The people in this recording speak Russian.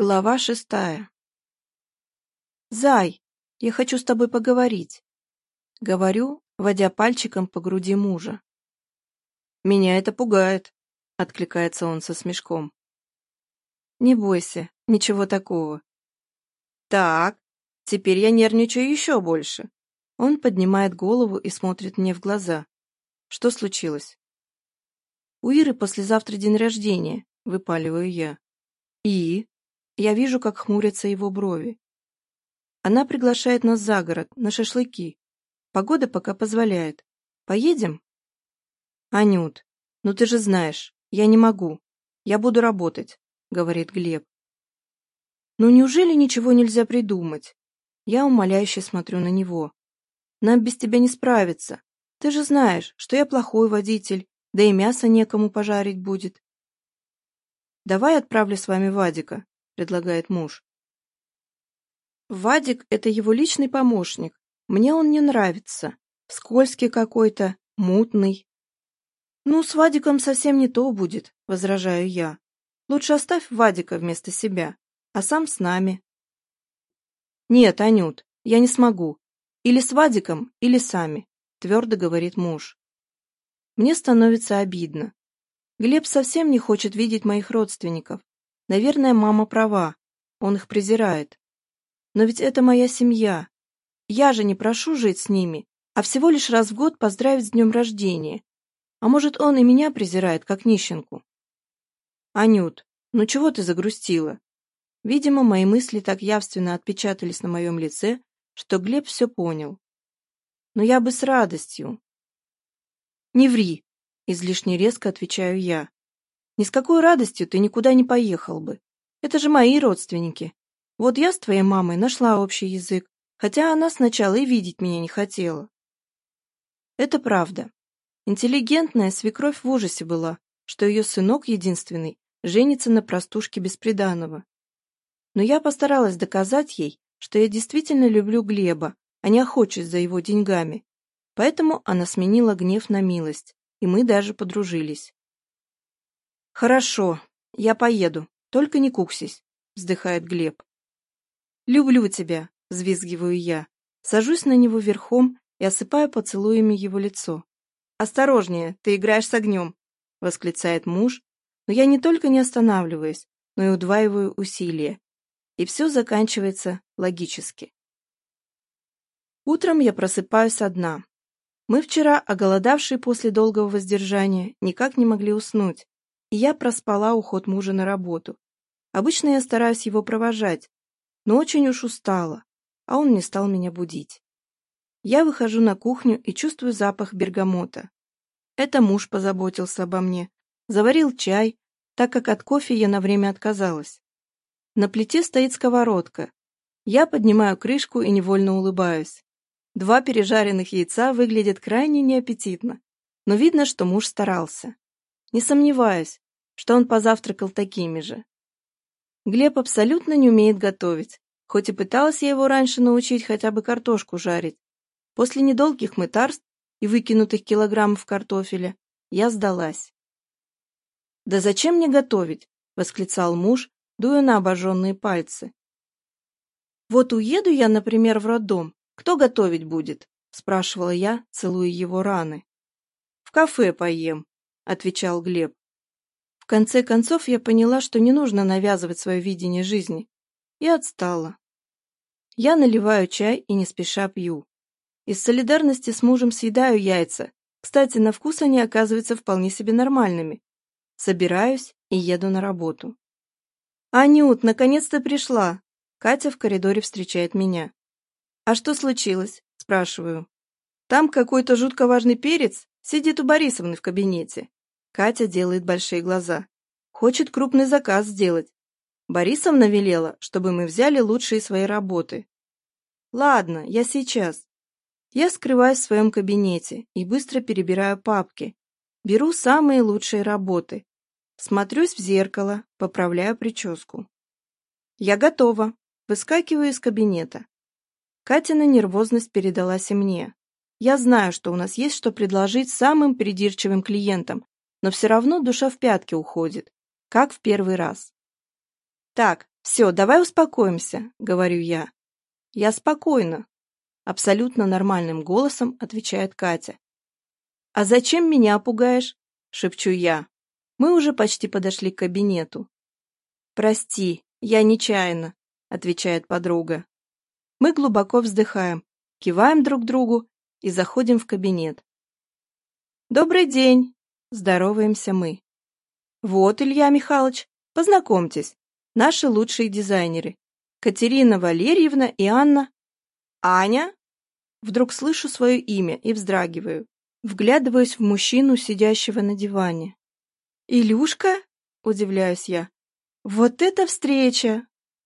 Глава шестая. «Зай, я хочу с тобой поговорить», — говорю, водя пальчиком по груди мужа. «Меня это пугает», — откликается он со смешком. «Не бойся, ничего такого». «Так, теперь я нервничаю еще больше». Он поднимает голову и смотрит мне в глаза. «Что случилось?» «У Иры послезавтра день рождения», — выпаливаю я. «И?» Я вижу, как хмурятся его брови. Она приглашает нас за город, на шашлыки. Погода пока позволяет. Поедем? Анют, ну ты же знаешь, я не могу. Я буду работать, говорит Глеб. Ну неужели ничего нельзя придумать? Я умоляюще смотрю на него. Нам без тебя не справиться. Ты же знаешь, что я плохой водитель, да и мясо некому пожарить будет. Давай отправлю с вами Вадика, предлагает муж. Вадик — это его личный помощник. Мне он не нравится. Скользкий какой-то, мутный. «Ну, с Вадиком совсем не то будет», — возражаю я. «Лучше оставь Вадика вместо себя, а сам с нами». «Нет, Анют, я не смогу. Или с Вадиком, или сами», — твердо говорит муж. Мне становится обидно. Глеб совсем не хочет видеть моих родственников. Наверное, мама права, он их презирает. Но ведь это моя семья. Я же не прошу жить с ними, а всего лишь раз в год поздравить с днем рождения. А может, он и меня презирает, как нищенку? Анют, ну чего ты загрустила? Видимо, мои мысли так явственно отпечатались на моем лице, что Глеб все понял. Но я бы с радостью. Не ври, излишне резко отвечаю я. Ни с какой радостью ты никуда не поехал бы. Это же мои родственники. Вот я с твоей мамой нашла общий язык, хотя она сначала и видеть меня не хотела. Это правда. Интеллигентная свекровь в ужасе была, что ее сынок единственный женится на простушке бесприданного. Но я постаралась доказать ей, что я действительно люблю Глеба, а не охочусь за его деньгами. Поэтому она сменила гнев на милость, и мы даже подружились. «Хорошо, я поеду, только не куксись», — вздыхает Глеб. «Люблю тебя», — взвизгиваю я. Сажусь на него верхом и осыпаю поцелуями его лицо. «Осторожнее, ты играешь с огнем», — восклицает муж, но я не только не останавливаюсь, но и удваиваю усилия. И все заканчивается логически. Утром я просыпаюсь одна. Мы вчера, оголодавшие после долгого воздержания, никак не могли уснуть. Я проспала уход мужа на работу. Обычно я стараюсь его провожать, но очень уж устала, а он не стал меня будить. Я выхожу на кухню и чувствую запах бергамота. Это муж позаботился обо мне, заварил чай, так как от кофе я на время отказалась. На плите стоит сковородка. Я поднимаю крышку и невольно улыбаюсь. Два пережаренных яйца выглядят крайне неаппетитно, но видно, что муж старался не сомневаюсь, что он позавтракал такими же. Глеб абсолютно не умеет готовить, хоть и пыталась я его раньше научить хотя бы картошку жарить. После недолгих мытарств и выкинутых килограммов картофеля я сдалась. «Да зачем мне готовить?» — восклицал муж, дуя на обожженные пальцы. «Вот уеду я, например, в роддом. Кто готовить будет?» — спрашивала я, целуя его раны. «В кафе поем», — отвечал Глеб. В конце концов я поняла, что не нужно навязывать свое видение жизни, и отстала. Я наливаю чай и не спеша пью. Из солидарности с мужем съедаю яйца. Кстати, на вкус они оказываются вполне себе нормальными. Собираюсь и еду на работу. «Анют, наконец-то пришла!» Катя в коридоре встречает меня. «А что случилось?» – спрашиваю. «Там какой-то жутко важный перец сидит у Борисовны в кабинете. Катя делает большие глаза. Хочет крупный заказ сделать. Борисовна велела, чтобы мы взяли лучшие свои работы. Ладно, я сейчас. Я скрываюсь в своем кабинете и быстро перебираю папки. Беру самые лучшие работы. Смотрюсь в зеркало, поправляю прическу. Я готова. Выскакиваю из кабинета. Катина нервозность передалась и мне. Я знаю, что у нас есть что предложить самым придирчивым клиентам, но все равно душа в пятки уходит, как в первый раз. «Так, все, давай успокоимся», — говорю я. «Я спокойно, — абсолютно нормальным голосом отвечает Катя. «А зачем меня пугаешь?» — шепчу я. Мы уже почти подошли к кабинету. «Прости, я нечаянно», — отвечает подруга. Мы глубоко вздыхаем, киваем друг другу и заходим в кабинет. «Добрый день!» здороваемся мы. Вот, Илья Михайлович, познакомьтесь, наши лучшие дизайнеры. Катерина Валерьевна и Анна. Аня? Вдруг слышу свое имя и вздрагиваю, вглядываюсь в мужчину, сидящего на диване. «Илюшка?» – удивляюсь я. «Вот эта встреча!